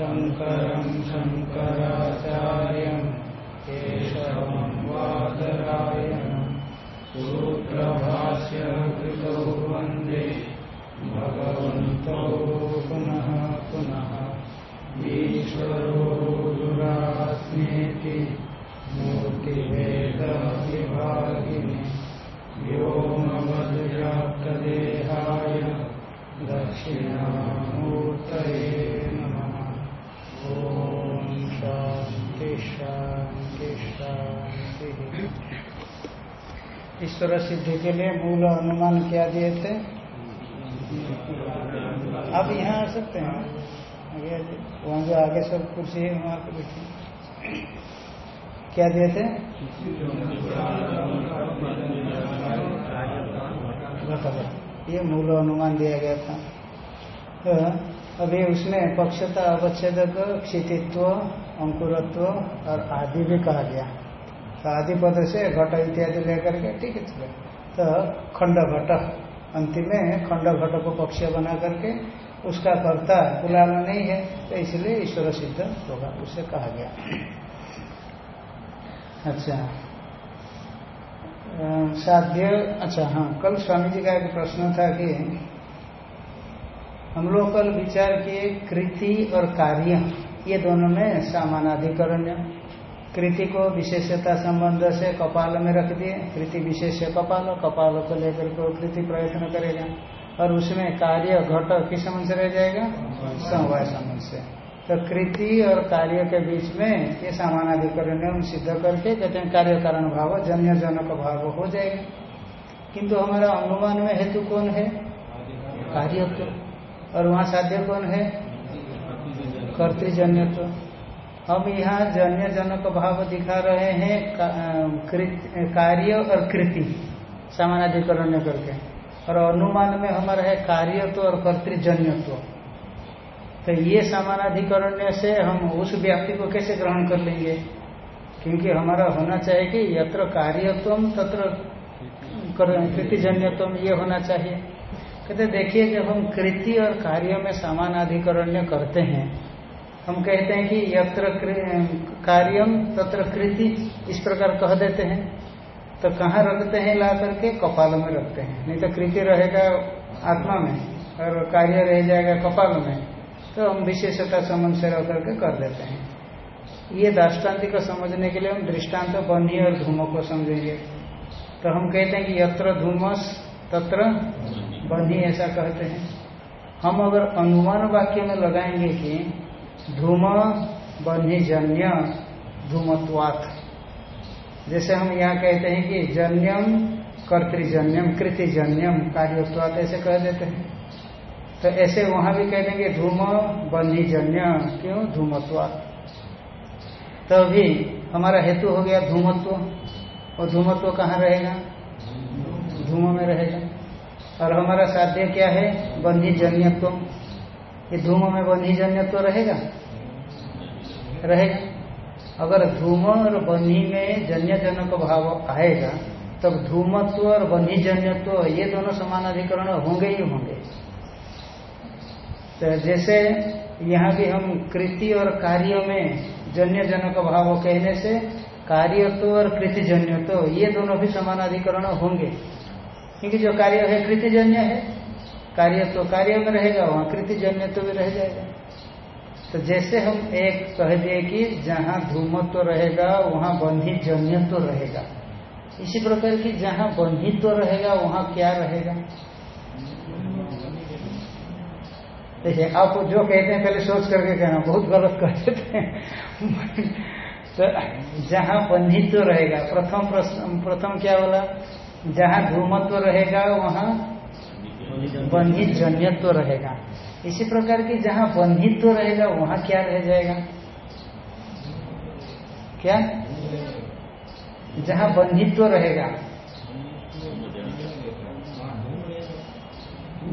भवतु भव्याय लीलासङ्गवपण्डितः नूतनजनरुचये गोपवधूलीदुकुलचौराय तस्मै कृष्णाय नमः संसारमहिर्हस्य बीजाय शङ्करं शङ्कराचार्यं केशवं सूत्रभाष्य कृतौ वंदे भगवन्तौ पुनः पुनः ईश्वरो गुरात्मेति मूर्तिभेदविभागिनि व्योमवद्व्याप्तदेहाय दक्षिणामूर्तये ईश्वर सिद्धि के लिए मूल अनुमान क्या दिए थे? आप यहाँ आ सकते हैं। आगे वहाँ जो आगे सब कुर्सी है, वहाँ पे बैठिए। क्या दिए थे? ये मूल अनुमान दिया गया था। तो अभी उसमें पक्षता, अवच्छेदक, क्षितित्व, अंकुरत्व और आदि भी कहा गया। तो आदि पद से घट इत्यादि लेकर के ठीक है चले तो खंड घट, अंतिम में खंड घट को पक्ष बना करके उसका कर्ता कुलाल नहीं है तो इसलिए ईश्वर सिद्ध होगा, उसे कहा गया। अच्छा। साध्य अच्छा हाँ कल स्वामी जी का एक प्रश्न था कि हम लोग कल विचार किए कृति और कार्य, ये दोनों में समानाधिकरण्य कृति को विशेषता संबंध से कपाल में रख दिए, कृति विशेष कपाल कपाल को लेकर के कृति प्रयत्न करेगा। और उसमें कार्य, घट किस समझ से रह जाएगा? समवाय समझ से। तो कृति और कार्य के बीच में ये समानाधिकरण हम सिद्ध करके कहते हैं कार्य कारण भाव जन्य जनक भाव हो जाएगा। किंतु हमारा अनुमान में हेतु कौन है? कार्यत्व और वहाँ साध्य कौन है? कर्तृजन्यत्व। हम यहाँ जन्य जनक भाव दिखा रहे हैं कार्य और कृति, समानाधिकरण करके। और अनुमान में हमारा है कार्यत्व और कर्तृजन्यत्व। तो ये समानाधिकरण्य से हम उस व्याप्ति को कैसे ग्रहण कर लेंगे? क्योंकि हमारा होना चाहिए कि यत्र कार्यत्व तत्र कृतिजन्यत्व ये होना चाहिए। कहते, देखिए, जब हम कृति और कार्य में समानाधिकरण्य करते हैं, हम कहते हैं कि यत्र कार्यम तत्र कृति इस प्रकार कह देते हैं। तो कहाँ रखते हैं ला करके? कपाल में रखते हैं। नहीं तो कृति रहेगा आत्मा में और कार्य रह जाएगा कपाल में। तो हम विशेषता समझ से रह करके कर देते हैं। ये दाष्टान्ति को समझने के लिए हम दृष्टांत बनी और धूमो को समझेंगे। तो हम कहते हैं कि यत्र धूमस तत्र बनी ऐसा कहते हैं। हम अगर अनुमान वाक्य में लगाएँगे कि धूम बन्हीजन्य धूमत्वात। जैसे हम यहाँ कहते हैं कि जन्यम कर्तृजन्यम, कृतिजन्यम कार्यत्वात ऐसे कह देते हैं। तो ऐसे वहाँ भी कह देंगे धूम बन्हीजन्य क्यों? धूमत्वात। तो हमारा हेतु हो गया धूमत्व। और धूमत्व कहाँ रहेगा? धूम में रहेगा। और हमारा साध्य क्या है? बन्हीजन्यत्व ये धूम में बन्हीजन्यत्व रहेगा? रहेगा। अगर धूम और बन्ही में जन्य जनक भाव आएगा, तब धूमत्व और बन्हीजन्यत्व ये दोनों समान अधिकरण होंगे ही होंगे। तो जैसे यहाँ भी हम कृति और कार्य में जन्य जनक भाव कहने से, कार्यत्व और कृतिजन्यत्व, ये दोनों भी समानाधिकरण होंगे। क्योंकि जो कार्य है, कृतिजन्य है। कार्य तो कार्य में रहेगा, वहाँ कृतिजन्य तो भी रह जाएगा। तो जैसे हम एक कह दिए कि जहाँ धूमत्व तो रहेगा, वहाँ बंधिजन्य तो रहेगा। इसी प्रकार की जहाँ बंधित्व तो रहेगा, वहाँ क्या रहेगा? देखिए, आप जो कहते हैं, पहले सोच करके कहना, बहुत गलत कह देते हैं। तो जहाँ बंधित्व तो रहेगा, प्रथम प्रश्न, प्रथम क्या बोला? जहाँ धूमत्व रहेगा, वहाँ बंधित जन्यत्व रहेगा। इसी प्रकार की जहाँ बंधित्व रहेगा, वहाँ क्या रह जाएगा? क्या? जहाँ बंधित्व रहेगा।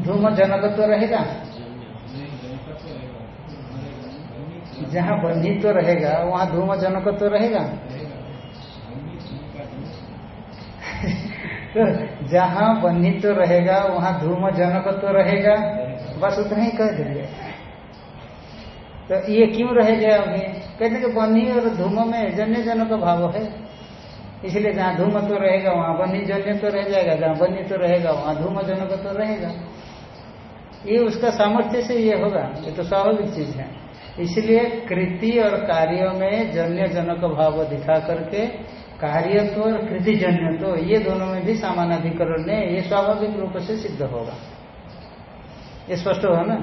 धूम जनकत्व रहेगा? जहाँ बंधित्व रहेगा, वहाँ धूम जनकत्व रहेगा? तो जहाँ बंधित्व रहेगा, वहाँ धूम जनकत्व रहेगा। बस उतना ही कह देंगे तो ये क्यों रह गया अभी? कहते कि बनी और धूम में जन्य जन का भाव है। इसलिए जहाँ धूम तो रहेगा, वहाँ बनी जन्य तो रह जाएगा। जहाँ बनी तो रहेगा, वहाँ धूम जनक तो रहेगा। ये उसका सामर्थ्य से ये होगा। ये तो स्वाभाविक चीज़ है। इसलिए कृति और कार्यों में जन्य जनक भाव दिखा करके कार्यत्व और कृतिजन्य तो ये दोनों में भी सामानाधिकरण ने ये स्वाभाविक रूप से सिद्ध होगा। ये स्पष्ट होगा ना?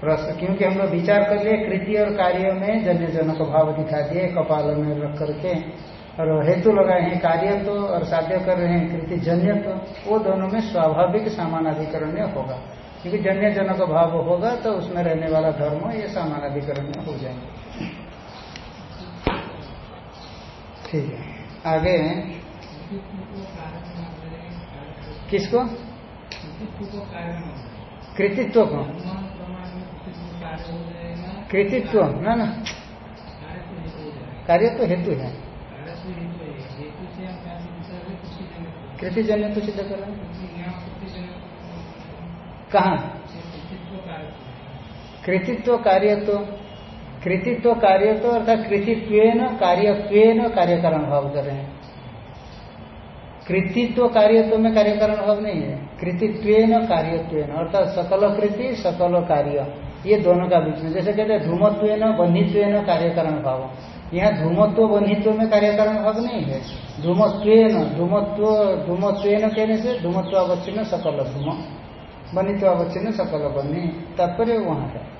प्रश्न, क्योंकि हम लोग विचार कर लिए, कृति और कार्य में जन्य जनक भाव दिखा दिए, कपाल में रख करके, और हेतु लगाए हैं कार्य तो और साध्य कर रहे हैं कृति जन्य तो वो दोनों में स्वाभाविक सामानाधिकरण होगा। क्योंकि जन्य जनक भाव होगा तो उसमें रहने वाला धर्म, ये सामानाधिकरण हो जाएँगे। ठीक है। आगे किसको? कृतित्व को। कृतित्व, ना ना। कार्य तो हेतु है। कृतिजन्य तो सिद्ध कर। कहा? कृतित्व कार्य तो। कृतित्व कार्य तो अर्थात कृतित्व कार्यत्व कार्य कारण भाव कर रहे हैं। कृतित्व कार्यत्व में कार्यकरण भाव नहीं है। कृतित्व कार्यत्व अर्थात सकल कृति, सकल कार्य। ये दोनों का बीच में, जैसे कहते हैं धूमत्व बंधित्व कार्यकरण भाव। यहाँ धूमत्व बंधित्व में कार्यकरण भाव नहीं है। धूमत्व धूमत्व धूमत्व कहने से धूमत्व अवच्छिन्न सकल धूम बनित्व अवच्छिन्न सकल बनी तात्पर्य वहाँ है।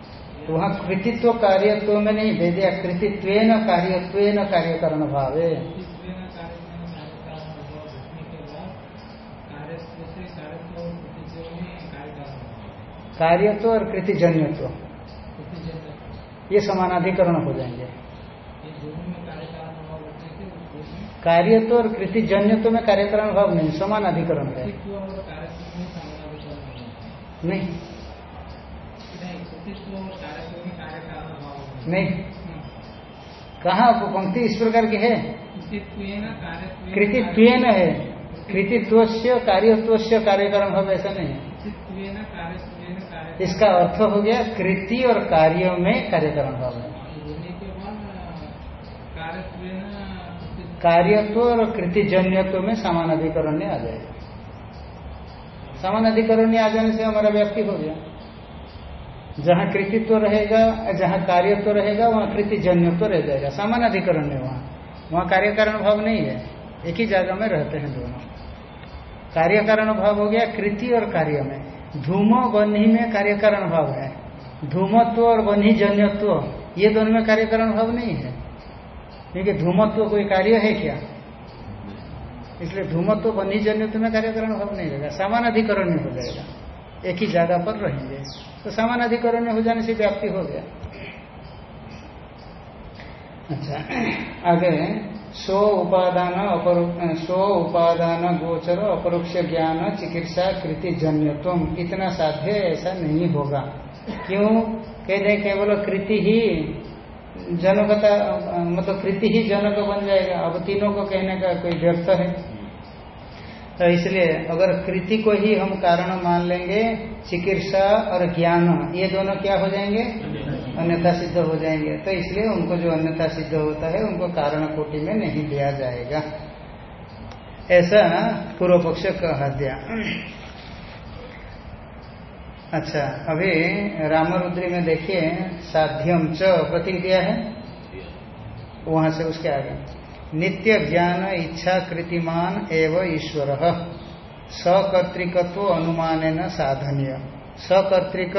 तो वहाँ कृतित्व कार्यत्व में नहीं दे दिया कृतित्व न कार्यत्व कार्यकरण भाव है कार्यत्व और कृतिजन्यत्व। ये समानाधिकरण हो जाएँगे। कार्यत्व और कृतिजन्यत्व में कार्यकरण भाव नहीं समान अधिकरण है नहीं। नहीं। कहा पंक्ति इस प्रकार की है? कृतित्व है। कृतित्व से कार्यत्व कार्यकरण भाव ऐसा नहीं। है इसका अर्थ हो गया कृति और कार्यों में कार्यकरण भाव है कार्यत्व और कृतिजन्यत्व में समान अधिकरण आ जाएगा समान अधिकरण आ जाने से हमारा व्याप्ति हो गया। जहाँ कृतित्व रहेगा, जहाँ कार्यत्व रहेगा, वहाँ कृतिजन्यत्व रह जाएगा। समान अधिकरण वहाँ। वहाँ कार्यकारण भाव नहीं है। एक ही जगह में रहते हैं दोनों। कार्य कारण भाव हो गया कृति और कार्य में। धूम बन्ही में कार्यकरण भाव है। धूमत्व और बन्ही जन्यत्व, ये दोनों में कार्यकरण भाव नहीं है। क्योंकि धूमत्व कोई कार्य है क्या? इसलिए धूमत्व बन्ही जन्यत्व में कार्यकरण भाव नहीं रहेगा। समान अधिकरण हो जाएगा। एक ही जगह पर रहेंगे। तो समान अधिकरण हो जाने से व्याप्ति हो गया। अच्छा आगे स्व उपादान स्व उपादान गोचर अपरोक्ष ज्ञान चिकित्सा कृति जन्यत्व इतना साध्य ऐसा नहीं होगा। क्यों? कहते केवल कृति ही जनकता मतलब कृति ही जनक बन जाएगा। अब तीनों को कहने का कोई व्यर्थ है? तो इसलिए अगर कृति को ही हम कारण मान लेंगे, चिकित्सा और ज्ञान, ये दोनों क्या हो जाएँगे? अन्यथा सिद्ध हो जाएँगे। तो इसलिए उनको जो अन्यथा सिद्ध होता है, उनको कारण कोटि में नहीं लिया जाएगा। ऐसा पूर्व पक्ष कहा दिया। अच्छा अभी रामरुद्री में देखिए, साध्यम च प्रतीक दिया है। वहाँ से उसके आगे। नित्य ज्ञान, इच्छा, कृतिमान एवं ईश्वर। सकर्तिकत्व अनुमान न साधनीय। सकर्तिक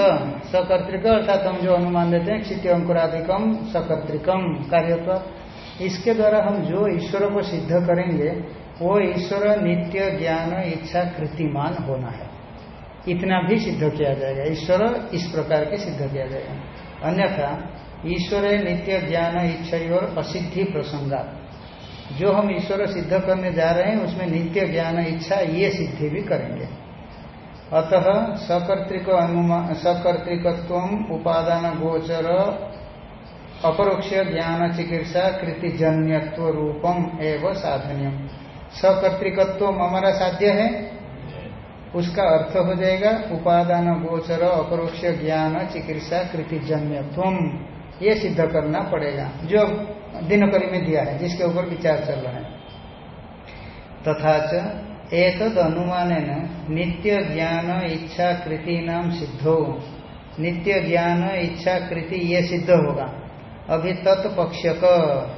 सकर्तिक अर्थात हम जो अनुमान देते हैं क्षित्य अंकुराधिकम सकर्तिकम कार्यत्व। इसके द्वारा हम जो ईश्वर को सिद्ध करेंगे, वो ईश्वर नित्य ज्ञान, इच्छा, कृतिमान होना है। इतना भी सिद्ध किया जाएगा। ईश्वर इस प्रकार के सिद्ध किया जाएगा। अन्यथा, ईश्वर नित्य ज्ञान, इच्छा और असिद्धि प्रसंगा जो हम ईश्वर सिद्ध करने जा रहे हैं, उसमें नित्य ज्ञान, इच्छा, ये सिद्धि भी करेंगे। अतः सकर्तिक अनुमान सकर्तिकत्व उपादान गोचर, अपरोक्ष ज्ञान चिकित्सा कृतिजन्यत्व रूपम एवं साधनियम। सकर्तिकत्व हमारा साध्य है? उसका अर्थ हो जाएगा उपादान गोचर, अपरोक्ष ज्ञान चिकित्सा कृतिजन्यत्व ये सिद्ध करना पड़ेगा। जो दिनकरी में दिया है, जिसके ऊपर विचार चल रहा है। तथा एक अनुमान नित्य ज्ञान इच्छा कृति नाम सिद्धो। नित्य ज्ञान इच्छा कृति ये सिद्ध होगा। अभी तत्पक्ष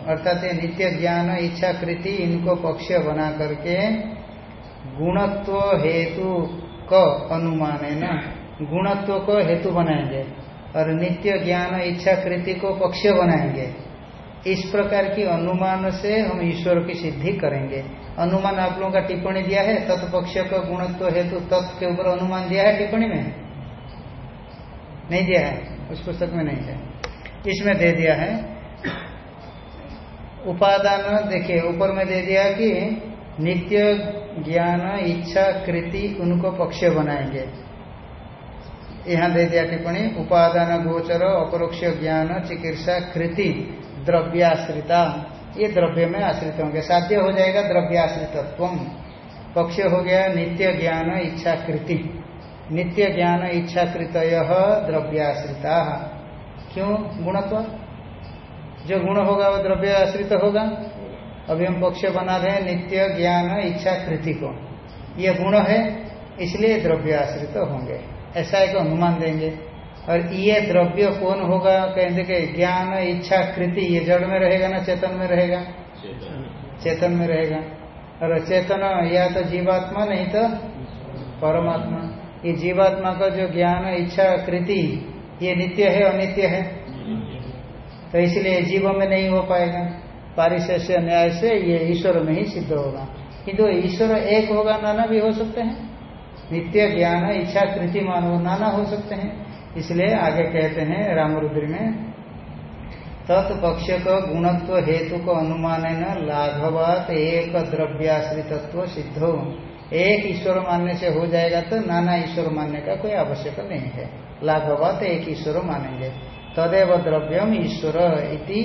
अर्थात नित्य ज्ञान इच्छा कृति इनको पक्ष बना करके गुणत्व हेतु क अनुमान है ना गुणत्व को हेतु बनाएँगे। और नित्य ज्ञान इच्छा कृति को पक्ष बनाएँगे। इस प्रकार की अनुमान से हम ईश्वर की सिद्धि करेंगे। अनुमान आप लोगों का टिप्पणी दिया है? तत्पक्ष का गुणत्व हेतु तत्व के ऊपर अनुमान दिया है टिप्पणी में? नहीं दिया है। उस पुस्तक में नहीं है। इसमें दे दिया है। उपादान देखिए, ऊपर में दे दिया कि नित्य ज्ञान, इच्छा, कृति उनको पक्ष बनाएँगे। यहाँ दे दिया टिप्पणी, उपादान गोचर, अपरोक्ष ज्ञान, चिकित्सा, कृति। द्रव्याश्रिता। ये द्रव्य में आश्रित होंगे। साध्य हो जाएगा द्रव्याश्रितत्व पक्ष हो गया नित्य ज्ञान इच्छा कृति नित्य ज्ञान इच्छा कृत द्रव्याश्रिता। क्यों? गुणत्व। जो गुण होगा वो द्रव्य आश्रित होगा। अभी हम पक्ष बना रहे हैं नित्य ज्ञान इच्छा कृति को। ये गुण है, इसलिए द्रव्य आश्रित होंगे। ऐसा एक अनुमान देंगे। और ये द्रव्य कौन होगा? कहेंगे कि ज्ञान, इच्छा, कृति, ये जड़ में रहेगा ना चेतन में रहेगा? चेतन में रहेगा। और चेतन या तो जीवात्मा, नहीं तो परमात्मा। ये जीवात्मा का जो ज्ञान, इच्छा, कृति, ये नित्य है, अनित्य है? तो इसलिए जीव में नहीं हो पाएगा। पारिशेष न्याय से ये ईश्वर में ही सिद्ध होगा। किंतु ईश्वर एक होगा, नाना भी हो सकते हैं। नित्य ज्ञान, इच्छा, कृति मानव नाना हो सकते हैं। इसलिए आगे कहते हैं रामरुद्र में तत्पक्ष का गुणत्व हेतु को अनुमान न लाघवात एक द्रव्याश्रितत्व सिद्ध। एक ईश्वर मानने से हो जाएगा तो नाना ईश्वर मानने का कोई आवश्यक नहीं है। लाघवात एक ईश्वर मानेंगे। तदेव द्रव्यम ईश्वर इति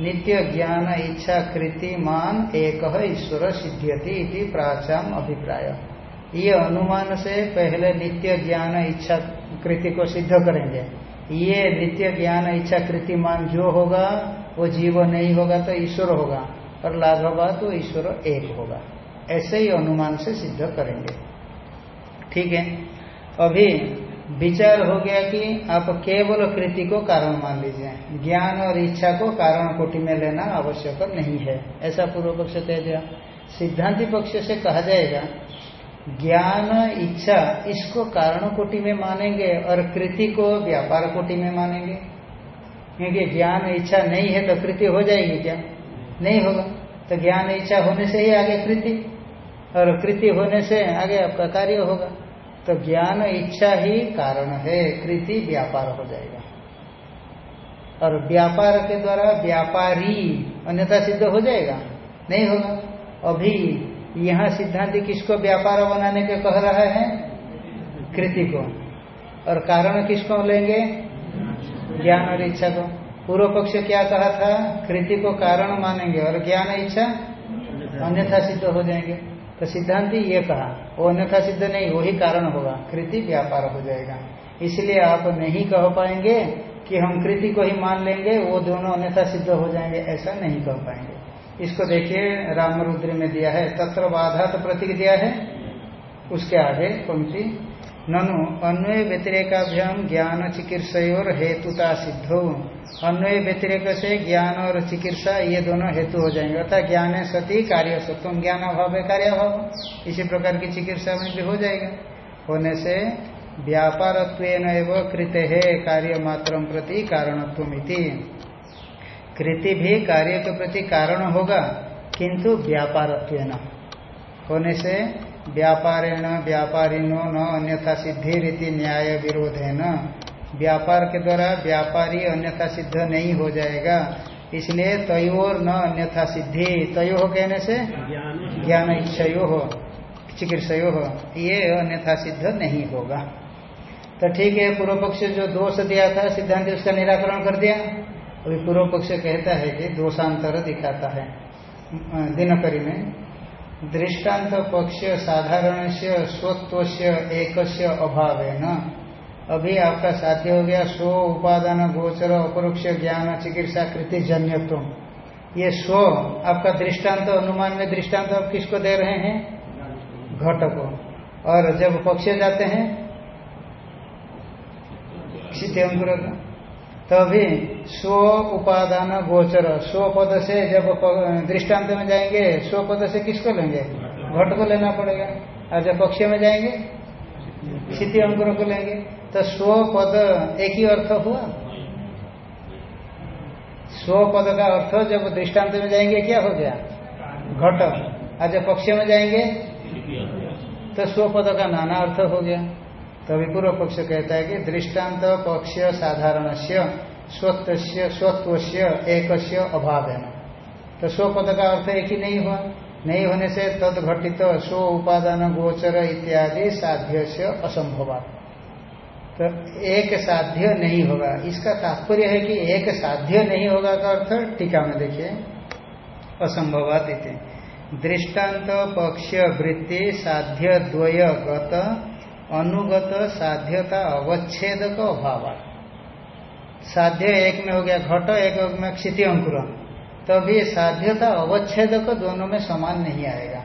नित्य ज्ञान इच्छा कृति मान एक ईश्वर सिद्ध्यति प्राचाम अभिप्राय। ये अनुमान से पहले नित्य ज्ञान इच्छा कृति को सिद्ध करेंगे। ये नित्य ज्ञान इच्छा कृति मान जो होगा, वो जीव नहीं होगा तो ईश्वर होगा और लाघवा तो ईश्वर एक होगा। ऐसे ही अनुमान से सिद्ध करेंगे। ठीक है? अभी विचार हो गया कि आप केवल कृति को कारण मान लीजिए। ज्ञान और इच्छा को कारण कोटि में लेना आवश्यक नहीं है। ऐसा पूर्व पक्ष कह दिया। सिद्धांति पक्ष से कहा जाएगा ज्ञान, इच्छा, इसको कारण कोटि में मानेंगे और कृति को व्यापार कोटि में मानेंगे। क्योंकि ज्ञान, इच्छा नहीं है तो कृति हो जाएगी क्या? नहीं होगा। तो ज्ञान, इच्छा होने से ही आगे कृति, और कृति होने से आगे आपका कार्य होगा। तो ज्ञान, इच्छा ही कारण है। कृति व्यापार हो जाएगा। और व्यापार के द्वारा व्यापारी अन्यथा सिद्ध हो जाएगा। नहीं होगा। अभी यहाँ सिद्धांत किसको व्यापार बनाने के कह रहा है? कृति को। और कारण किसको लेंगे? ज्ञान और इच्छा को। पूर्व पक्ष क्या कहा था? कृति को कारण मानेंगे और ज्ञान इच्छा अन्यथा सिद्ध हो जाएँगे। तो सिद्धांत ये कहा, वो अन्यथा सिद्ध नहीं, वही कारण होगा। कृति व्यापार हो जाएगा। इसलिए आप नहीं कह पाएँगे कि हम कृति को ही मान लेंगे, वो दोनों अन्यथा सिद्ध हो जाएँगे, ऐसा नहीं कह पाएँगे। इसको देखिए, रामरुद्र में दिया है। तत्र बाधा तो प्रतीक दिया है। उसके आगे पंक्ति ननु अन्वय व्यतिरेकाभ्याम ज्ञान चिकित्सा और हेतुता सिद्धो। अन्वय व्यतिरेक से ज्ञान और चिकित्सा, ये दोनों हेतु हो जाएँगे। अर्थात ज्ञान सती, कार्य सत्व ज्ञान अभाव है, कार्य अभाव। इसी प्रकार की चिकित्सा में भी हो जाएगा। होने से व्यापारत्व कृत है कार्य मात्र प्रति कारणत्व कृति भी कार्य के प्रति कारण होगा किंतु व्यापार होने से व्यापारेण व्यापारिनो न अन्यथा सिद्धि रीति न्याय विरोध है न व्यापार के द्वारा व्यापारी अन्यथा सिद्ध नहीं हो जाएगा, इसलिए तयोर न अन्यथा सिद्धि। तयो कहने से ज्ञान इच्छयो हो चिकित्सयो हो ये अन्यथा सिद्ध नहीं होगा। तो ठीक है पूर्व पक्ष जो दोष दिया था, सिद्धांत उसका निराकरण कर दिया। अभी पूर्व पक्ष कहता है कि दोषांतर दिखाता है। दिनकरी में, दृष्टांत पक्ष साधारण से स्वत्व एक अभाव है न अभी आपका साथी हो गया, स्व उपादान, गोचर, अपरोक्ष ज्ञान, चिकित्सा, कृति, जन्यत्व। ये स्व, आपका दृष्टांत, अनुमान में दृष्टांत आप किसको दे रहे हैं? घट को। और जब पक्ष जाते हैं तभी स्व उपादान गोचर स्व पद से जब दृष्टांत में जाएँगे स्व पद से किसको लेंगे? घट को लेना पड़ेगा। और जब पक्ष में जाएँगे क्षिति अंकुर को लेंगे। तो स्व पद एक ही अर्थ हुआ? स्व पद का अर्थ जब दृष्टांत में जाएँगे, क्या हो गया? घट। जब पक्ष में जाएँगे तो स्व पद का नाना अर्थ हो गया। तभी पूर्व पक्ष कहता है कि दृष्टांत पक्ष साधारण से स्वत्व एक अभाव है तो स्वपद का अर्थ एक ही नहीं हुआ। नहीं होने से तद घटित स्व उपादान, गोचर इत्यादि साध्य से असंभव। तो एक साध्य नहीं होगा। इसका तात्पर्य है कि एक साध्य नहीं होगा का अर्थ टीका में देखिए। असंभवात दृष्टांत पक्ष वृत्ति साध्य द्वय गत अनुगत साध्यता अवच्छेद का अभाव। साध्य एक में हो गया घट, एक में क्षिति अंकुर। तभी तो साध्यता अवच्छेद को दोनों में समान नहीं आएगा।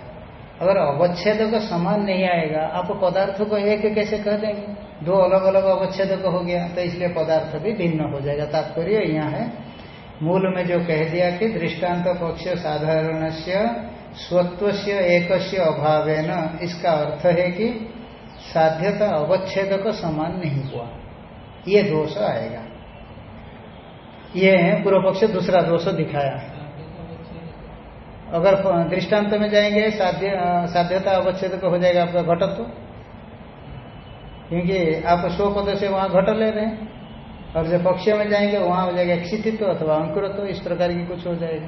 अगर अवच्छेद को समान नहीं आएगा, आप पदार्थ को एक कैसे कह देंगे? दो अलग अलग अवच्छेद को हो गया तो इसलिए पदार्थ भी भिन्न हो जाएगा। तात्पर्य यहाँ है, मूल में जो कह दिया कि दृष्टांत पक्ष साधारण से स्वत्व से एक अभाव इसका अर्थ है कि साध्यता अवच्छेद को समान नहीं हुआ। ये दोष आएगा। ये पूर्व पक्ष दूसरा दोष दिखाया। अगर दृष्टांत में जाएँगे, साध्य, साध्यता अवच्छेद को हो जाएगा आपका घटत्व। क्योंकि आप स्व पद से वहाँ घट ले रहे हैं। और जब पक्ष में जाएँगे, वहाँ हो जाएगा क्षितित्व अथवा अंकुरत्व, इस प्रकार की कुछ हो जाएगा।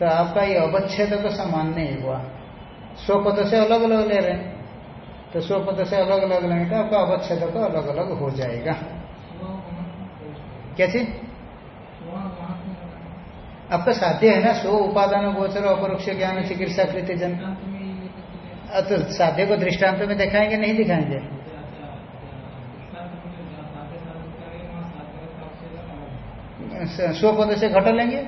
तो आपका ये अवच्छेद का समान नहीं हुआ। स्वपद से अलग अलग ले रहे हैं। तो स्वपद से अलग अलग लेंगे तो आपका अवच्छेद तो अलग अलग हो जाएगा। क्या चीज़ आपका साध्य है ना स्व उपादान, गोचर, अपरोक्ष, ज्ञान, चिकित्सा, कृत्य, जन। तो साध्य को दृष्टांत में दिखाएँगे, नहीं दिखाएँगे? स्वपद से घट लेंगे?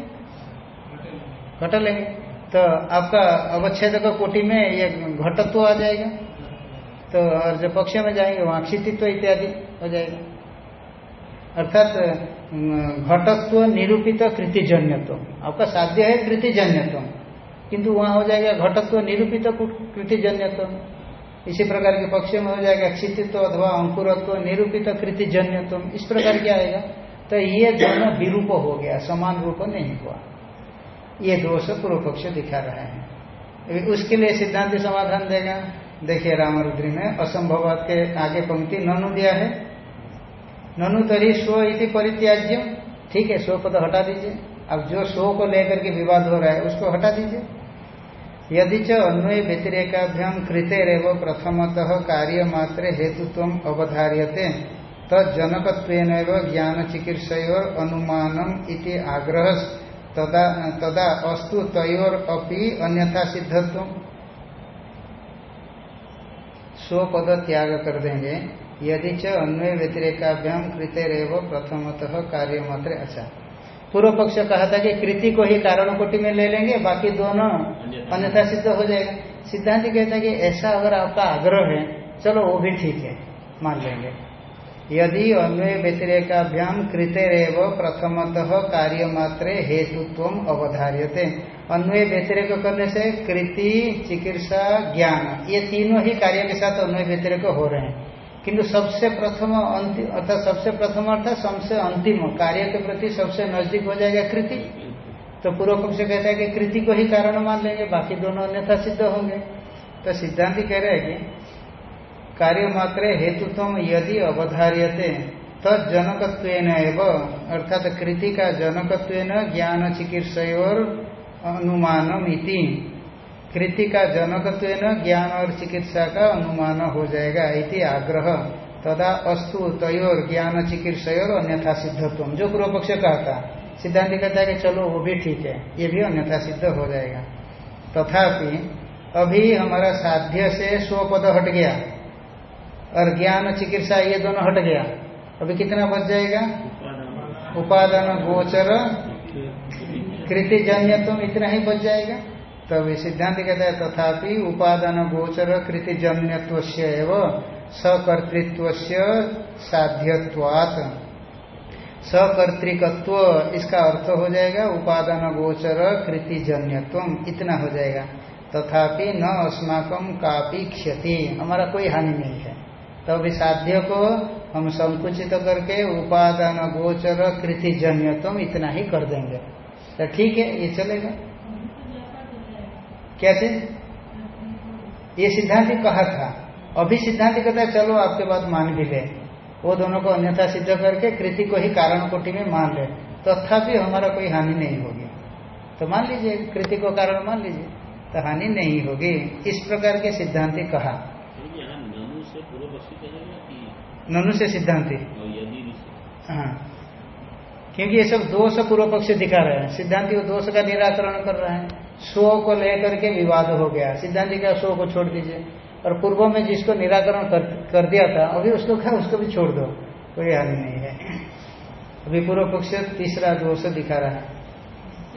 घट लेंगे। तो आपका अवच्छेद कोटि में ये घटत्व तो आ जाएगा। तो और जो पक्ष में जाएँगे, वहाँ क्षितित्व इत्यादि हो जाएगा। अर्थात घटत्व निरूपित कृतिजन्यत्व। आपका साध्य है कृतिजन्यत्व। किंतु वहाँ हो जाएगा घटत्व निरूपित कृतिजन्यत्व। इसी प्रकार के पक्ष में हो जाएगा क्षितित्व अथवा अंकुरत्व निरूपित कृतिजन्यत्व। इस प्रकार क्या आएगा। तो ये दोनों विरूप हो गया, समान रूप नहीं हुआ। ये दोष पूर्व पक्ष दिखा रहे हैं। उसके लिए सिद्धांत समाधान देगा। देखिए रामरुद्री में असंभव के आगे पंक्ति ननु दिया है। ननु तरी स्व इति परित्याज्य ठीक है, स्व पद हटा दीजिए। अब जो स्व को लेकर के विवाद हो रहा है, उसको हटा दीजिए। यदि च अन्वय व्यतिरेकाभ्याम कृते रेव प्रथमतः कार्य मात्र हेतुत्व अवधार्यते तजनक ज्ञान अनुमानम इति आग्रह तदा तदा अस्तु तयोर अपि अन्यथा सिद्धत्व स्व पद त्याग कर देंगे यदि च अन्वय व्यतिरेकाभ्याम कृत्य रेव प्रथमतः कार्य मात्र अच्छा पूर्व पक्ष कहा था कि कृति को ही कारण कोटि में ले लेंगे बाकी दोनों अन्यथा सिद्ध हो जाएगा। सिद्धांत कहता है कि ऐसा अगर आपका आग्रह है चलो वो भी ठीक है मान लेंगे। यदि अन्वय व्यतिरेकाभ्याम कृतेरव प्रथमतः कार्य मात्रे हेतुत्व अवधार्यते। अन्वय व्यतिरेक करने से कृति, चिकित्सा, ज्ञान, ये तीनों ही कार्य के साथ अन्वय व्यतिरेक हो रहे हैं। किंतु सबसे प्रथम अंतिम अर्थात सबसे प्रथम अर्थात सबसे अंतिम कार्य के प्रति सबसे नज़दीक हो जाएगा कृति। तो पूर्व पक्ष कहता है कि कृति को ही कारण मान लेंगे, बाकी दोनों अन्यथा सिद्ध होंगे। तो सिद्धांत कह रहे हैं कि कार्य मात्र हेतुत्व यदि अवधार्यते तद जनकत्व अर्थात कृति का जनकत्व ज्ञान चिकित्सयोर अनुमानम इति कृति का जनकत्व ज्ञान और चिकित्सा का अनुमान हो जाएगा इति आग्रह। तदा अस्तु तयोर ज्ञान चिकित्सयोर अन्यथा सिद्धत्व। जो पूर्व पक्ष कहा था, सिद्धांत कहता है कि चलो वो भी ठीक है, ये भी अन्यथा सिद्ध हो जाएगा। तथापि, अभी हमारा साध्य से स्वपद हट गया। और ज्ञान चिकित्सा, ये दोनों हट गया। अभी कितना बच जाएगा? उपादान, गोचर कृतिजन्य तुम इतना ही बच जाएगा। तब सिद्धांत कहता है, तथापि उपादान, गोचर कृतिजन्यत्व सकर्तृत्व साध्यवात सकर्तृकत्व, इसका अर्थ हो जाएगा उपादान, गोचर कृतिजन्यत्व इतना हो जाएगा। तथापि न अस्माकम कापी क्षति हमारा कोई हानि नहीं है। तो अभी साध्य को हम संकुचित तो करके उपादान गोचर कृतिजन्यत्व इतना ही कर देंगे। तो ठीक है, ये चलेगा। क्या चीज़ ये सिद्धांत कहा था। अभी सिद्धांत कहता है, चलो आपके बात मान भी ले। वो दोनों को अन्यथा सिद्ध करके कृति को ही कारण कोटि में मान ले। तथापि तो हमारा कोई हानि नहीं होगी। तो मान लीजिए, कृति को कारण मान लीजिए तो हानि नहीं होगी। इस प्रकार के सिद्धांति कहा। ननु से सिद्धांति। हाँ। क्योंकि ये सब दोष पूर्व पक्ष दिखा रहे हैं। सिद्धांति वो दोष का निराकरण कर रहे हैं। स्व को लेकर के विवाद हो गया। सिद्धांति का स्व को छोड़ दीजिए। और पूर्व में जिसको निराकरण कर, कर दिया था अभी उसको क्या उसको भी छोड़ दो। कोई हाल नहीं है। अभी पूर्व पक्ष तीसरा दोष दिखा रहा है।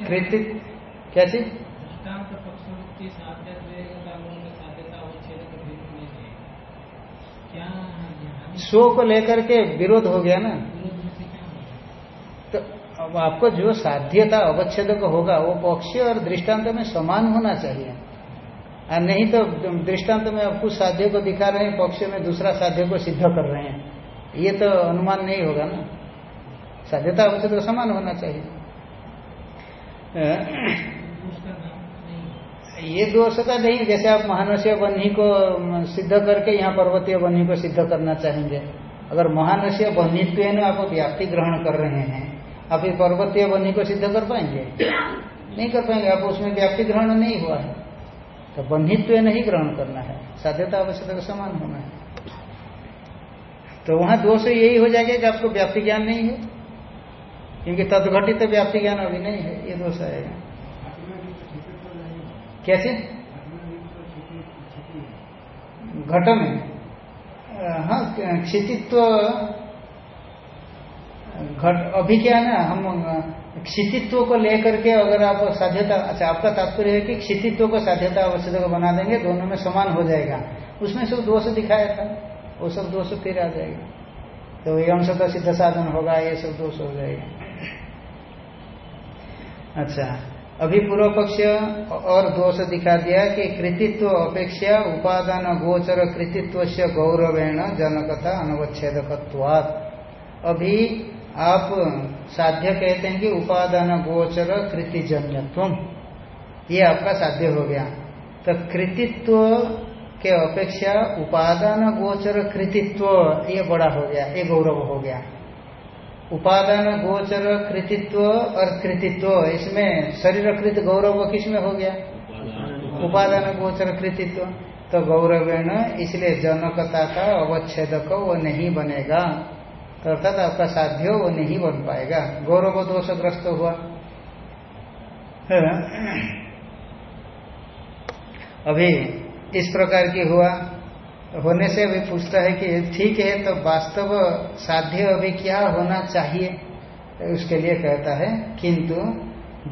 कृतिक क्या चीज़? स्व को लेकर के विरोध हो गया ना? तो अब आपको जो साध्यता अवच्छेद होगा, वो पक्ष और दृष्टांत में समान होना चाहिए। और नहीं तो दृष्टांत में आप कुछ साध्य को दिखा रहे हैं, पक्ष में दूसरा साध्य को सिद्ध कर रहे हैं। ये तो अनुमान नहीं होगा ना? साध्यता तो समान होना चाहिए। ये दोष का नहीं, जैसे आप महानस्य बन्ही को सिद्ध करके यहाँ पर्वतीय बन्ही को सिद्ध करना चाहेंगे। अगर महानस्य बन्हीत्व आप व्याप्ति ग्रहण कर रहे हैं, आप ये पर्वतीय बन्ही को सिद्ध कर पाएँगे? नहीं कर पाएँगे, आप उसमें व्याप्ति ग्रहण नहीं हुआ है। तो बंधित्व नहीं ग्रहण करना है, साध्यता आवश्यकता का समान होना है। तो वहाँ दोष यही हो जाएगा कि आपको व्याप्ति ज्ञान नहीं है, क्योंकि तदघटित तो व्याप्ति ज्ञान अभी नहीं है, ये दोष आएगा। कैसे? घट में हाँ क्षितित्व, घट, अभी क्या है ना, हम क्षितित्व को लेकर के अगर आप साध्यता अच्छा आपका तात्पर्य है कि क्षितित्व को साध्यता आवश्यकता को बना देंगे, दोनों में समान हो जाएगा। उसमें सब दोष दिखाया था, वो सब दोष फिर आ जाएगा। तो ये अंश का सिद्ध साधन होगा, ये सब दोष हो जाएगा। अच्छा। अभी पूर्व पक्ष और दोष दिखा दिया कि कृतित्व अपेक्षा उपादान गोचर कृतित्व से गौरवेण जनकता अनवच्छेदकत्वात्। अभी आप साध्य कहते हैं कि उपादान गोचर कृतिजन्यत्व ये आपका साध्य हो गया। तो कृतित्व के अपेक्षा उपादान गोचर कृतित्व ये बड़ा हो गया, ये गौरव हो गया। उपादान गोचर कृतित्व और कृतित्व इसमें शरीर कृत गौरव किसमें हो गया? उपादान गोचर कृतित्व। तो गौरवेण इसलिए जनकता का अवच्छेदक वो नहीं बनेगा। तो अर्थात आपका साध्य वो नहीं बन पाएगा। गौरव दोषग्रस्त हुआ अभी इस प्रकार की हुआ। होने से अभी पूछता है कि ठीक है तो वास्तव साध्य अभी क्या होना चाहिए? उसके लिए कहता है, किंतु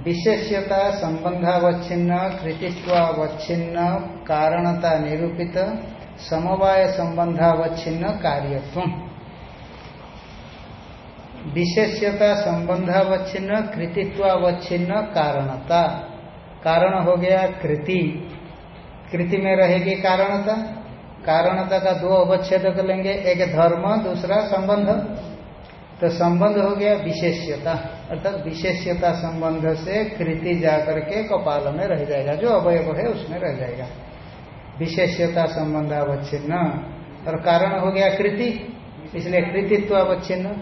विशेष्यता संबंधावच्छिन्न, कृतित्वावच्छिन्न, कारणता निरूपित, समवाय संबंधावच्छिन्न कार्यत्व विशेष्यता संबंधावच्छिन्न, कृतित्वावच्छिन्न, कारणता। कारण हो गया कृति। कृति में रहेगी कारणता कारणता का दो अवच्छेद कर लेंगे, एक धर्म, दूसरा संबंध। तो संबंध हो गया विशेष्यता, अर्थात विशेष्यता संबंध से कृति जाकर के कपाल में रह जाएगा, जो अवयव है उसमें रह जाएगा। विशेष्यता संबंध अवच्छिन्न, और कारण हो गया कृति, इसलिए कृतित्व अवच्छिन्न।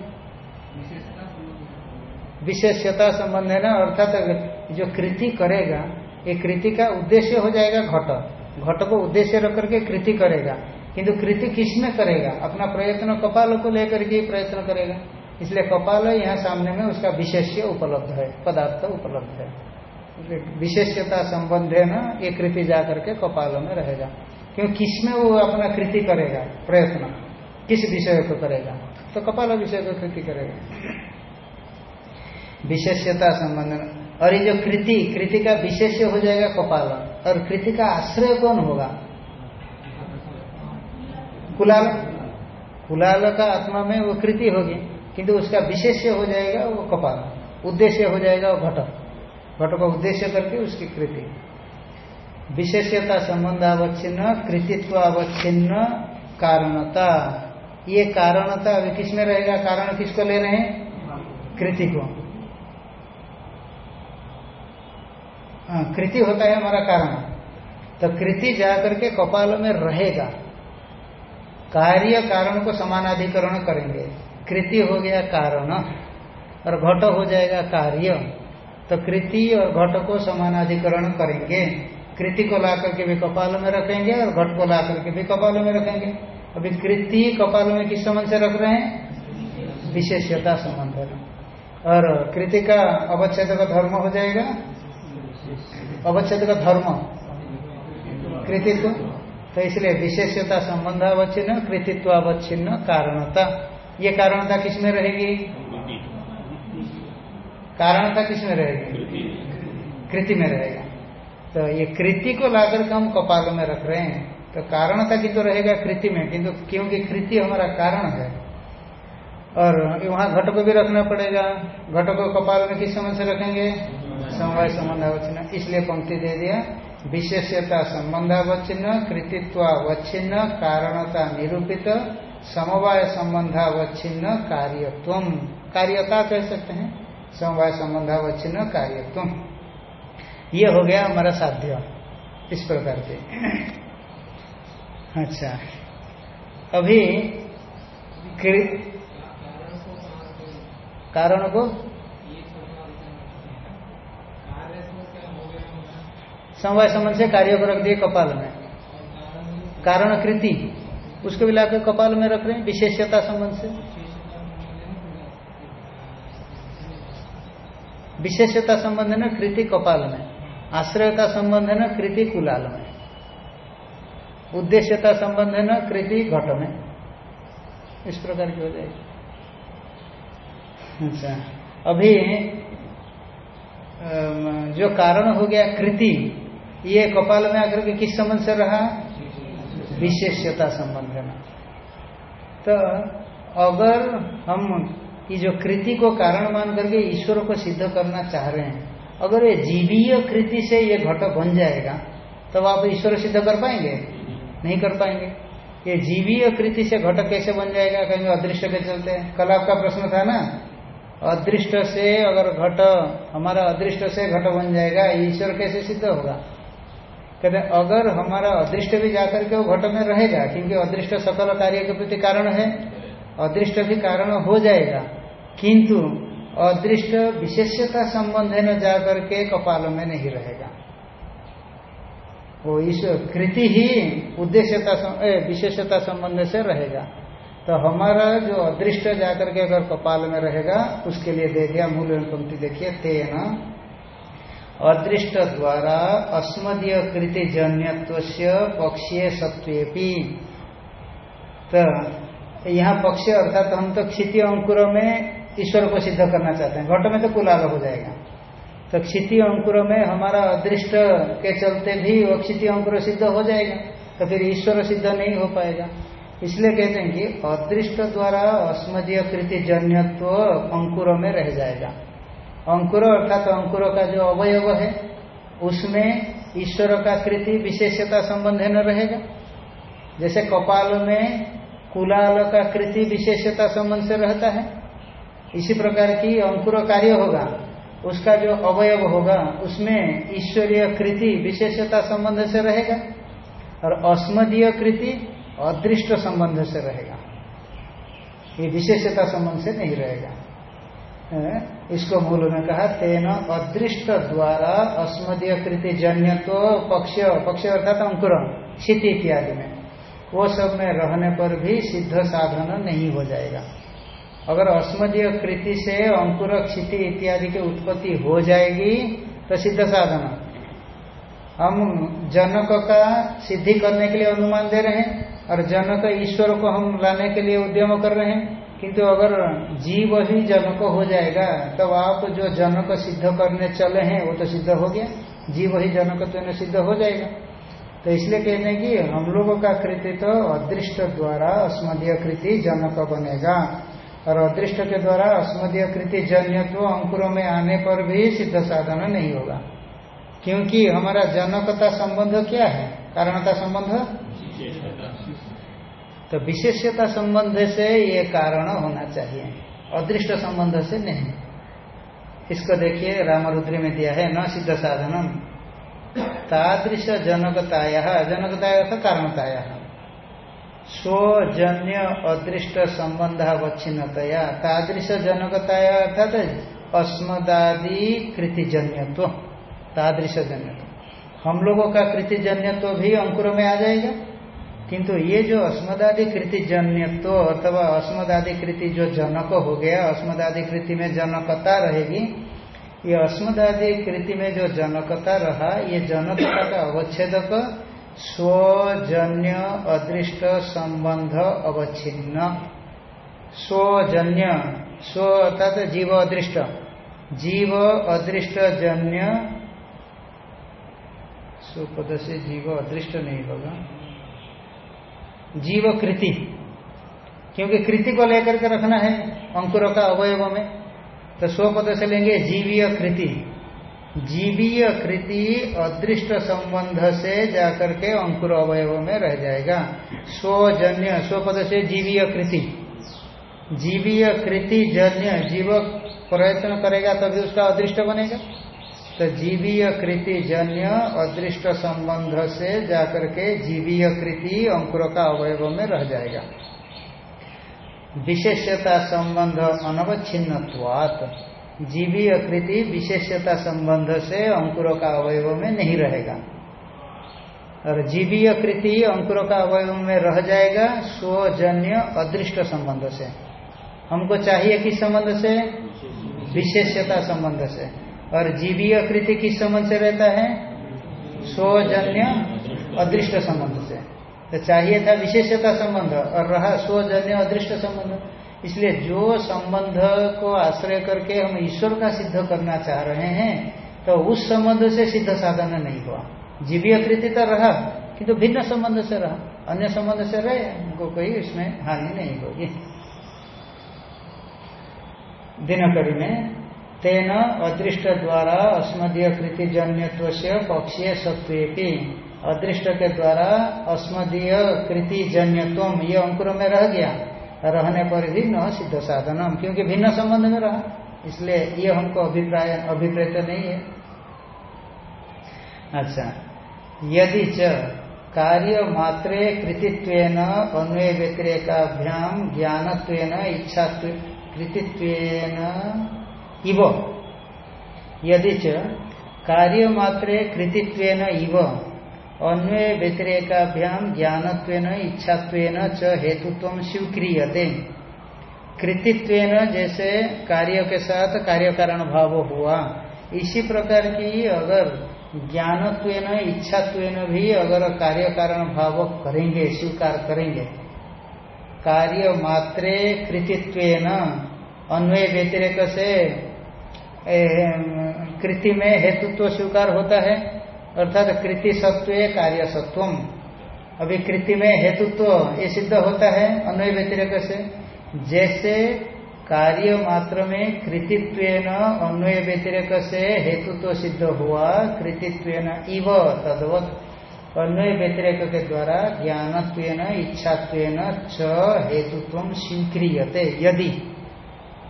विशेष्यता संबंध है ना, अर्थात जो कृति करेगा, ये कृति का उद्देश्य हो जाएगा घट। घट को उद्देश्य रख करके कृति करेगा। किंतु कृति किसमें करेगा? अपना प्रयत्न कपाल को लेकर के प्रयत्न करेगा। इसलिए कपाल यहाँ सामने में उसका विशेष्य उपलब्ध है, पदार्थ उपलब्ध है। विशेष्यता संबंध है ना, ये कृति जाकर के कपालों में रहेगा। क्यों? किसमें वो अपना कृति करेगा? प्रयत्न। किस विषय को करेगा? तो कपाल विषय को कृति करेगा। विशेष्यता संबंध और ये जो कृति कृति का विशेष हो जाएगा कपाल। और कृति का आश्रय कौन होगा? कुलाल। कुलाल का आत्मा में वो कृति होगी, किंतु उसका विशेष हो जाएगा वो कपाल। उद्देश्य हो जाएगा वो घट। घट का उद्देश्य करके उसकी कृति। विशेष्यता संबंधावच्छिन्न कृतित्व अवच्छिन्न कारणता। ये कारणता अभी किसमें रहेगा? कारण किसको ले रहे हैं? कृति को। हाँ कृति होता है हमारा कारण। तो कृति जाकर के कपाल में रहेगा। कार्य कारण को समानाधिकरण करेंगे। कृति हो गया कारण और घट हो जाएगा कार्य। तो कृति और घट को समानाधिकरण करेंगे। कृति को ला करके भी कपाल में रखेंगे और घट को ला करके भी कपाल में रखेंगे। अभी कृति कपाल में किस संबंध से रख रहे हैं? विशेषता संबंध। और कृति का अवच्छेद का धर्म हो जाएगा। अवच्छेद का धर्म। कृतित्व। तो इसलिए विशेषता संबंध अवच्छिन्न कृतित्व अवच्छिन्न कारणता। ये कारणता किसमें रहेगी? कारणता किसमें रहेगी? कृति में रहेगा। तो ये कृति को लाकर के हम कपाल में रख रहे हैं तो कारणता की तो रहेगा कृति में, किंतु क्योंकि कृति हमारा कारण है और वहाँ घट को भी रखना पड़ेगा। घट को कपाल में किस समय से रखेंगे? समवाय संबंधावच्छिन्न। इसलिए पंक्ति दे दिया। विशेषता संबंधावच्छिन्न, कृतित्वावच्छिन्न, कारणता निरूपित, समवाय संबंधावच्छिन्न कार्यत्व कार्यता कह सकते हैं। समवाय संबंधावच्छिन्न कार्यत्व ये हो गया हमारा साध्य। इस प्रकार के। अच्छा। अभी कारण को समवाय संबंध से कार्य को रख दिए कपाल में कारण कृति उसको भी लाकर कपाल में रख रहे हैं? विशेषता संबंध से। विशेषता संबंध है ना कृति कपाल में आश्रयता संबंध है ना कृति कुलाल में उद्देश्यता संबंध है ना कृति घट में इस प्रकार की हो जाएगी। अच्छा। अभी जो कारण हो गया कृति, ये कपाल में आकर के किस संबंध से रहा? विशेष्यता संबंध में। तो अगर हम ये जो कृति को कारण मान करके ईश्वर को सिद्ध करना चाह रहे हैं, अगर ये जीवीय कृति से ये घट बन जाएगा, तब तो आप ईश्वर सिद्ध कर पाएँगे? नहीं कर पाएँगे। ये जीवीय कृति से घट कैसे बन जाएगा? कहीं अदृश्य के चलते। कल आपका प्रश्न था ना? अदृष्ट से अगर घट, हमारा अदृष्ट से घट बन जाएगा, ईश्वर कैसे सिद्ध होगा? कहते, अगर हमारा अदृष्ट भी जाकर के वो घट में रहेगा, क्योंकि अदृष्ट सकल कार्य के प्रति कारण है, अदृष्ट भी कारण हो जाएगा, किंतु अदृष्ट विशेषता संबंध न जाकर के कपाल में नहीं रहेगा। वो ईश्वर कृति ही उद्देश्यता विशेषता संबंध से रहेगा। तो हमारा जो अदृष्ट जाकर के अगर कपाल में रहेगा, उसके लिए दे दिया मूल पंक्ति देखिए, तेना। अदृष्ट द्वारा अस्मदीय कृति जन्यत्व पक्षीय सत्वेपी तो यहाँ पक्ष अर्थात हम तो क्षिति अंकुर में ईश्वर को सिद्ध करना चाहते हैं। घट में तो कुलाल हो जाएगा। तो क्षिति अंकुर में हमारा अदृष्ट के चलते भी वो क्षिति अंकुर सिद्ध हो जाएगा। तो फिर ईश्वर सिद्ध नहीं हो पाएगा। इसलिए कहते हैं कि अदृष्ट द्वारा अस्मदीय कृति जन्यत्व अंकुर में रह जाएगा। अंकुर अर्थात तो अंकुर का जो अवयव है, उसमें ईश्वर का कृति विशेषता संबंध न रहेगा। जैसे कपाल में कुलाल का कृति विशेषता संबंध से रहता है, इसी प्रकार की अंकुर कार्य होगा। उसका जो अवयव होगा, उसमें ईश्वरीय कृति विशेषता संबंध से रहेगा। और अस्मदीय कृति अदृष्ट संबंध से रहेगा। ये विशेषता संबंध से नहीं रहेगा। इसको मूल में कहा, तेन अदृष्ट द्वारा अस्मदीय कृति जन्य तो पक्ष पक्ष अर्थात अंकुर क्षिति इत्यादि में। वो सब में रहने पर भी सिद्ध साधन नहीं हो जाएगा। अगर अस्मदीय कृति से अंकुर, क्षिति इत्यादि की उत्पत्ति हो जाएगी तो सिद्ध साधन। हम जनक का सिद्धि करने के लिए अनुमान दे रहे हैं। और जनक ईश्वर को हम लाने के लिए उद्यम कर रहे हैं, किंतु अगर जीव ही जनक हो जाएगा, तब आप जो जनक सिद्ध करने चले हैं, वो तो सिद्ध हो गया। जीव ही जनक तो सिद्ध हो जाएगा। तो इसलिए कहते हैं कि, हम लोगों का कृति तो अदृष्ट द्वारा अस्मदीय कृति जनक बनेगा। और अदृष्ट के द्वारा अस्मदीय कृति जन्यत्व अंकुरों में आने पर भी सिद्ध साधन नहीं होगा। क्योंकि हमारा जनकता संबंध क्या है? कारणता संबंध? तो विशेषता संबंध से ये कारण होना चाहिए। अदृष्ट संबंध से नहीं। इसको देखिए, रामरुद्री में दिया है, न सिद्ध साधनम। तादृश जनकताया जनकताया था कारणताया। स्वजन्य अदृष्ट संबंधावच्छिन्नतया, तादृश जनकताया अर्थात अस्मदादि कृतिजन्यत्व। तादृश जन्यत्व। हम लोगों का कृतिजन्यत्व भी अंकुर में आ जाएगा। किंतु ये जो अस्मदादि कृति जन्यत्व अथवा अस्मदादि कृति जो जनक हो गया अस्मदादि कृति में जनकता रहेगी, ये अस्मदादि कृति में जो जनकता रहा, ये जनकता का अवच्छेदक, स्वजन्य अदृष्ट संबंध अवच्छिन्न। स्वजन्य, स्व अर्थात जीव अदृष्ट। जीव अदृष्ट जन्य स्वपद से जीव अदृष्ट नहीं होगा। जीव कृति क्योंकि कृति को लेकर के रखना है अंकुरों का अवयव में तो स्वपद से लेंगे जीवीय कृति जीवीय कृति अदृष्ट संबंध से जाकर के अंकुर अवयव में रह जाएगा। स्वजन्य स्वपद से जीवीय कृति जीवीय कृति जन्य जीव प्रयत्न करेगा तभी उसका अदृष्ट बनेगा। तो जीवीय कृति जन्य अदृष्ट संबंध से जाकर के जीवीय कृति अंकुर का अवयव में रह जाएगा। विशेषता संबंध अनवच्छिन्न जीवीय कृति विशेषता संबंध से अंकुर का अवयव में नहीं रहेगा। और जीवीय कृति अंकुर का अवयव में रह जाएगा स्वजन्य अदृष्ट संबंध से। हमको चाहिए किस संबंध से? विशेषता संबंध से। और जीवी कृति किस संबंध से रहता है? स्वजन्य अदृष्ट संबंध से। तो चाहिए था विशेषता संबंध और रहा स्वजन्य अदृष्ट संबंध। इसलिए जो संबंध को आश्रय करके हम ईश्वर का सिद्ध करना चाह रहे हैं तो उस संबंध से सिद्ध साधन नहीं हुआ। जीवी कृति तो रहा, किंतु तो भिन्न संबंध से रहा। अन्य संबंध से रहे उनको कोई इसमें हानि नहीं होगी। दिनकरी में तेन अदृष्ट द्वारा अस्मदीय कृति जन्यत्व से पक्षीय सत्व अदृष्ट के द्वारा अस्मदीय कृति जन्यत्व ये अंकुर में रह गया। रहने पर भी न सिद्ध साधनम क्योंकि भिन्न संबंध में रहा। इसलिए ये हमको अभिप्राय, अभिप्रेत नहीं है। अच्छा यदि च कार्य मात्रे कृतित्व अन्वय व्यतिरेकाभ्याम ज्ञानत्व इच्छा कृतित्व इव। यदि कार्य मात्रे कृतित्व इव अन्वय व्यतिरेकाभ्याम ज्ञानत्व इच्छात्व च हेतुत्व स्वीक्रियते। कृतित्व जैसे कार्य के साथ कार्य कारण भाव हुआ, इसी प्रकार की अगर ज्ञानत्व इच्छात्व भी अगर कार्य कारण भाव करेंगे, स्वीकार करेंगे। कार्य मात्रे कृतित्व अन्वय व्यतिरेक से कृति में हेतुत्व तो स्वीकार होता है, अर्थात कृति सत्व कार्य सत्वम अभी कृति में हेतुत्व तो ये सिद्ध होता है अन्वय व्यतिरेक से। जैसे कार्य मात्र में कृतित्व अन्वय व्यतिरेक से हेतुत्व तो सिद्ध हुआ कृतित्व इव तदवत। अन्वय व्यतिरक के द्वारा ज्ञानत्व इच्छात्व च हेतुत्व स्वीक्रियते, यदि।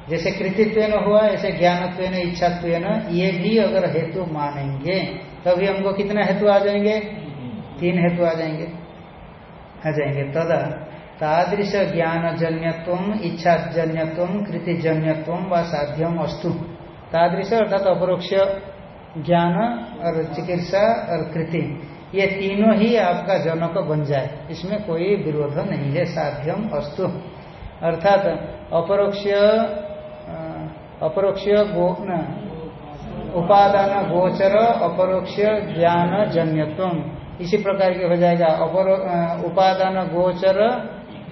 जैसे कृतित्व हुआ, ऐसे ज्ञानत्व इच्छात्व ये भी अगर हेतु मानेंगे, तभी हमको कितना हेतु आ जाएँगे? तीन हेतु आ जाएँगे। आ जाएँगे। तदा तादृश ज्ञान जन्यत्व इच्छा जन्यत्व कृति जन्यत्व व साध्यम अस्तु। तादृश अर्थात अपरोक्ष ज्ञान और चिकित्सा और कृति, ये तीनों ही आपका जनक बन जाए। इसमें कोई विरोध नहीं है, साध्यम अस्तु। अर्थात अपरोक्ष अपरोक्ष उपादान गोचर, अपरोक्ष ज्ञान जन्यत्व इसी प्रकार के हो जाएगा। अपर उपादान गोचर,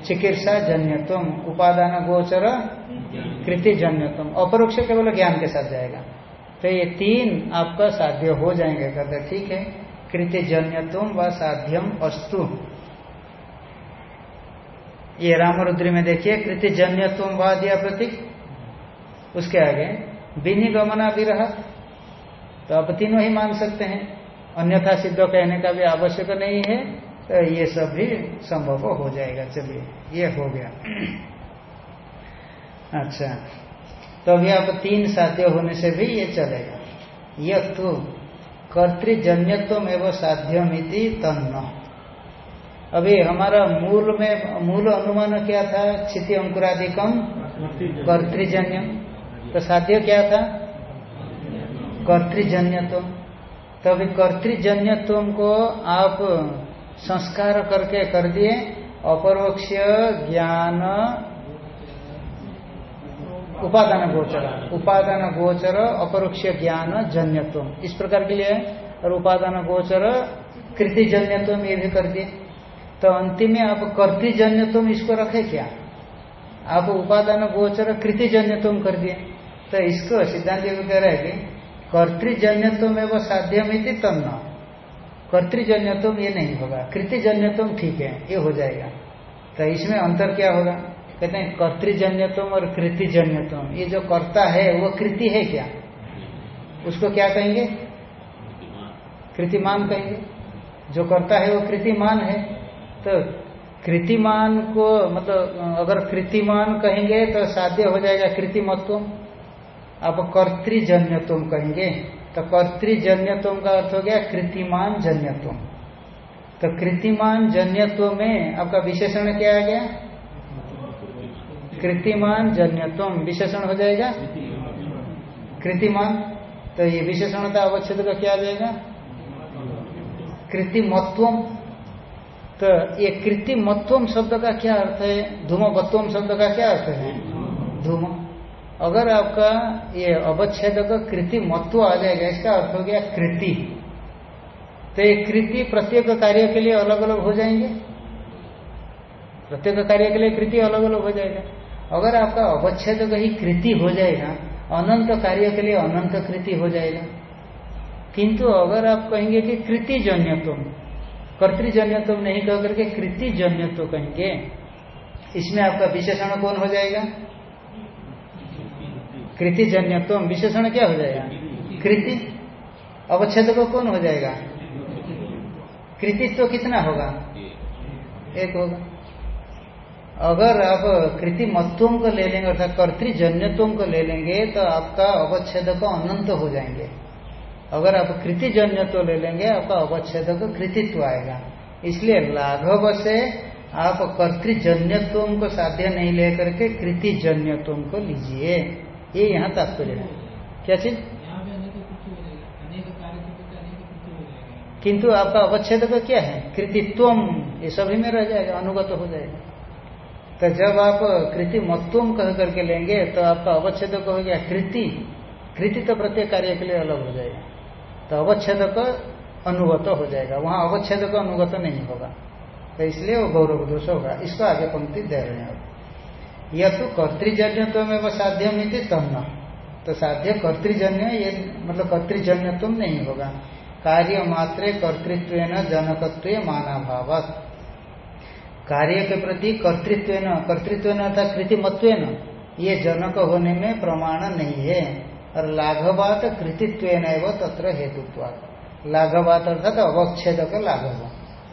चिकित्सा जन्यत्व उपादान गोचर, कृति जन्यत्व अपरोक्ष केवल ज्ञान के साथ जाएगा। तो ये तीन आपका साध्य हो जाएँगे। कहते ठीक है। कृति जन्यत्व व साध्यम अस्तु। ये रामरुद्री में देखिए, कृति जन्यत्व व दिया प्रतीक उसके आगे विनिगमना विरह। तो आप तीनों ही मान सकते हैं। अन्यथा सिद्ध कहने का भी आवश्यक नहीं है तो ये सब भी संभव हो जाएगा। चलिए ये हो गया। अच्छा तो अभी आप तीन साध्य होने से भी ये चलेगा। यह तो कर्तृजन्यत्व एवं साध्यमिति तन्न। अभी हमारा मूल में मूल अनुमान क्या था? क्षिति अंकुराधिकम कर्तृजन्य। तो साध्य क्या था? कर्तृजन्यत्व। तो अभी कर्तृजन्यत्व को आप संस्कार करके कर दिए, अपरोक्ष ज्ञान उपादान गोचर। उपादान गोचर, अपरोक्ष ज्ञान जन्यत्व। इस प्रकार के लिए और उपादान गोचर कृति जन्यत्व ये भी कर दिए। तो अंतिम में आप कर्ति जन्यत्व इसको रखे क्या? आप उपादान गोचर कृति जन्यत्व कर दिए। तो इसको सिद्धांत कह रहे हैं कि कर्तृजन्यत्व में वो साध्य में थी तब न कर्तृजन्यत्व ये नहीं होगा कृतिजन्यत्व ठीक है, ये हो जाएगा। तो इसमें अंतर क्या होगा? कहते हैं कर्तृजन्यत्व और कृतिजन्यत्व ये जो कर्ता है, वो कृति है क्या? उसको क्या कहेंगे? कृतिमान कहेंगे। जो करता है, वो कृतिमान है। तो कृतिमान को मतलब अगर कृतिमान कहेंगे तो साध्य हो जाएगा कृतिमत्व आप कर्तृजन्यत्व कहेंगे तो कर्तृजन्यत्व का अर्थ हो गया कृतिमान जन्यत्व तो कृतिमान जन्यत्व में आपका विशेषण क्या आ गया? कृतिमान जन्यत्व विशेषण हो जाएगा? कृतिमान। तो ये विशेषणता अवच्छेद का क्या आ जाएगा? कृतिमत्व तो ये कृतिमत्व शब्द का क्या अर्थ है? धूमवत्व शब्द का क्या अर्थ है? धूम। अगर आपका ये अवच्छेद का कृति मत्व आ जाएगा, इसका अर्थ हो गया कृति। तो ये कृति प्रत्येक कार्य के लिए अलग अलग हो जाएँगे? प्रत्येक कार्य के लिए कृति अलग अलग हो जाएगा। अगर आपका अवच्छेद ही कृति हो जाएगा, अनंत कार्य के लिए अनंत कृति हो जाएगा। किंतु अगर आप कहेंगे कि कृति जन्यत्व कर्तृजन्यत्व नहीं कह करके कृति जन्यत्व कहेंगे, इसमें आपका विशेषण कौन हो जाएगा? कृति जन्यत्व विशेषण क्या हो जाएगा? कृति? अवच्छेद को कौन हो जाएगा? कृतित्व कितना होगा? एक होगा। अगर आप कृति कृतिमत्व को ले लेंगे अर्थात कर्तृजन्यत्व को ले लेंगे तो आपका अवच्छेद को अनंत हो जाएँगे। अगर आप कृतिजन्यत्व ले लेंगे, आपका अवच्छेद को कृतित्व आएगा। इसलिए लाघव से आप कर्तृजन्यत्व को साध्य नहीं लेकर के कृतिजन्यत्व को लीजिए। ये यहाँ तात्पर्य है। क्या चीज़? किंतु आपका अवच्छेद का क्या है? कृतित्व ये सभी में रह जाएगा अनुगत हो जाएगा। तो जब आप कृति मत्वम कह करके लेंगे तो आपका अवच्छेद हो गया कृति। कृति तो प्रत्येक कार्य के लिए अलग हो जाएगा। तो अवच्छेद का अनुगत हो जाएगा। वहाँ अवच्छेद का अनुगत नहीं होगा। तो इसलिए वो गौरव दोष होगा। इसको आगे पंक्ति दे रहे हैं यह तो कर्तृजन्य तो में वह साध्य मिति तन्न। तो साध्य कर्तृजन्य, ये मतलब कर्तृजन्य तुम नहीं होगा। कार्य मात्रे कर्तृत्व जनकत्व माना भावत कार्य के प्रति कर्तृत्व कर्तृत्व अर्थात कृतिमत्व ये जनक होने में प्रमाण नहीं है। और लाघवात कृतित्व तत्र हेतुत्व लाघवात अर्थात अवच्छेद का लाघव।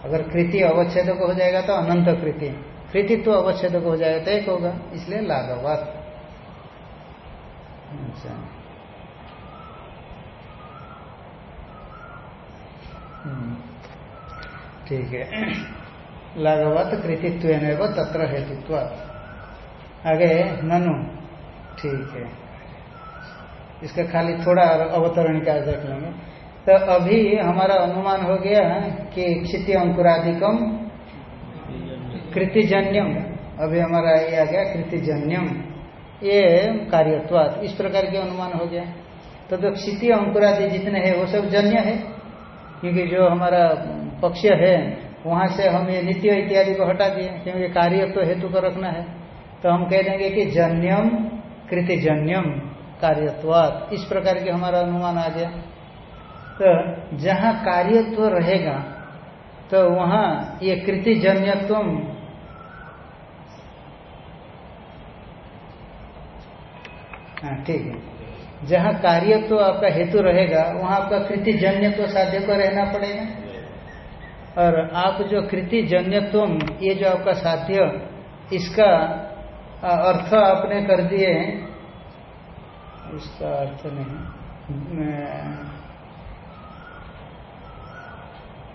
अगर कृति अवच्छेद हो जाएगा तो अनंत कृति। कृतित्व अवच्छेद हो जाएगा तो एक होगा, इसलिए लाघवात अच्छा। हम्म। ठीक है। लाघवत कृतित्व तत्र हेतुत्व आगे, ननु। ठीक है। इसका खाली थोड़ा अवतरण का देख लेंगे। तो अभी हमारा अनुमान हो गया कि क्षिति अंकुराधिकम कृतिजन्यम। अभी हमारा ये आ गया कृतिजन्यम। ये कार्यत्वात। इस प्रकार के अनुमान हो गया। तो जो क्षिति अंकुरादि जितने हैं, वो सब जन्य है। क्योंकि जो हमारा पक्ष है, वहाँ से हम ये नित्य इत्यादि को हटा दिए। क्योंकि कार्य तो हेतु को रखना है। तो हम कह देंगे कि जन्यम, कृतिजन्यम, कार्यत्वात। इस प्रकार के हमारा अनुमान आ गया। तो जहाँ कार्यत्व रहेगा तो वहाँ ये कृतिजन्यत्व हाँ ठीक है। जहाँ कार्य तो आपका हेतु रहेगा, वहाँ आपका कृति साध्य को रहना पड़ेगा। और आप जो कृति जन्यत्व ये जो आपका साध्य, इसका अर्थ आपने कर दिए इसका अर्थ नहीं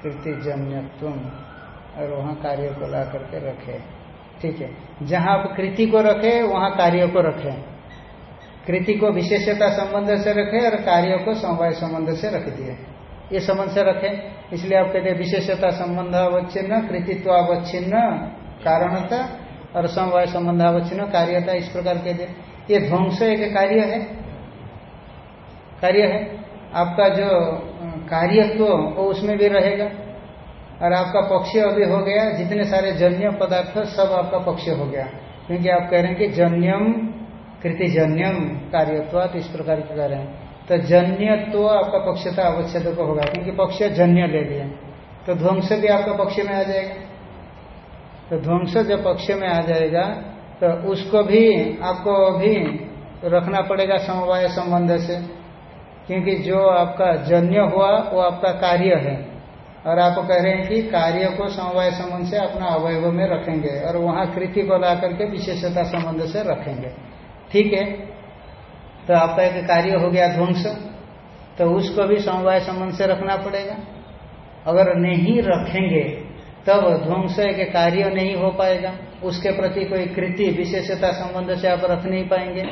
कृति जन्यत्व और वहाँ कार्य को ला करके रखे। ठीक है। जहाँ आप कृति को रखे, वहाँ कार्य को रखें। कृति को विशेषता संबंध से रखे और कार्य को समवाय संबंध से रख दिए। ये संबंध से रखे। इसलिए आप कहते विशेषता संबंध अवच्छिन्न कृतित्व अवच्छिन्न कारणता और समवाय संबंध अवच्छिन्न कार्यता इस प्रकार के दे। ये ध्वंस एक कार्य है। कार्य है। आपका जो कार्यत्व, वो उसमें भी रहेगा। और आपका पक्ष अभी हो गया, जितने सारे जन्य पदार्थ, सब आपका पक्ष हो गया। क्योंकि आप कह रहे हैं कि जन्यम कृतिजन्यम कार्यत्वात इस प्रकार के कह रहे हैं तो जन्यत्व आपका पक्षता अवच्छेद को होगा, क्योंकि पक्ष जन्य ले लिए। तो ध्वंस भी आपका पक्ष में आ जाएगा। तो ध्वंस जब पक्ष में आ जाएगा तो उसको भी, आपको भी रखना पड़ेगा समवाय संबंध से। क्योंकि जो आपका जन्य हुआ, वो आपका कार्य है। और आप कह रहे हैं कि कार्य को समवाय संबंध से अपना अवयव में रखेंगे और वहाँ कृति को ला करके विशेषता संबंध से रखेंगे। ठीक है? तो आपका एक कार्य हो गया ध्वंस तो उसको भी समवाय संबंध से रखना पड़ेगा। अगर नहीं रखेंगे, तब ध्वंस एक कार्य नहीं हो पाएगा। उसके प्रति कोई कृति, विशेषता संबंध से आप रख नहीं पाएँगे।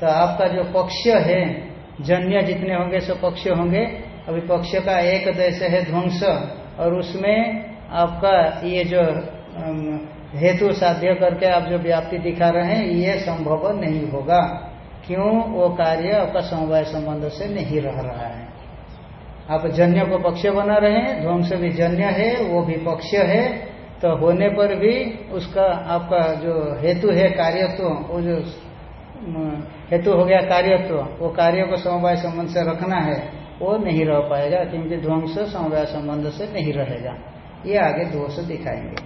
तो आपका जो पक्ष है, जन्य जितने होंगे, सो पक्ष होंगे। अभी पक्ष का एक देश है ध्वंस, और उसमें आपका ये जो हेतु साध्य करके आप जो व्याप्ति दिखा रहे हैं, ये संभव नहीं होगा। क्यों? वो कार्य आपका समवाय संबंध से नहीं रह रहा है। आप जन्य को पक्ष बना रहे हैं ध्वंस भी जन्य है, वो भी पक्ष है तो होने पर भी उसका आपका जो हेतु है कार्यत्व, वो जो हेतु हो गया कार्यत्व, वो कार्य को समवाय संबंध से रखना है, वो नहीं रह पाएगा, क्योंकि ध्वंस समवाय संबंध से नहीं रहेगा। ये आगे दोष दिखाएँगे।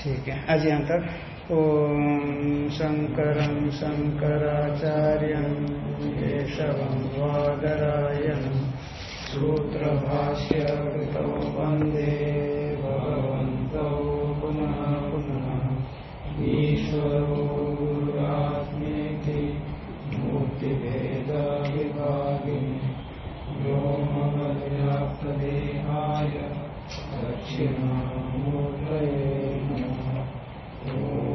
ठीक है, आज यहाँ तक ओम शंकर शंकराचार्य केशवं वादरायण सूत्रभाष्य वंदे भगवत पुनः पुनः। ईश्वरो गुरुरात्मेति मूर्तिभेदविभागिनि व्योमवद्व्याप्तदेहाय दक्षिणामूर्तये Thank you.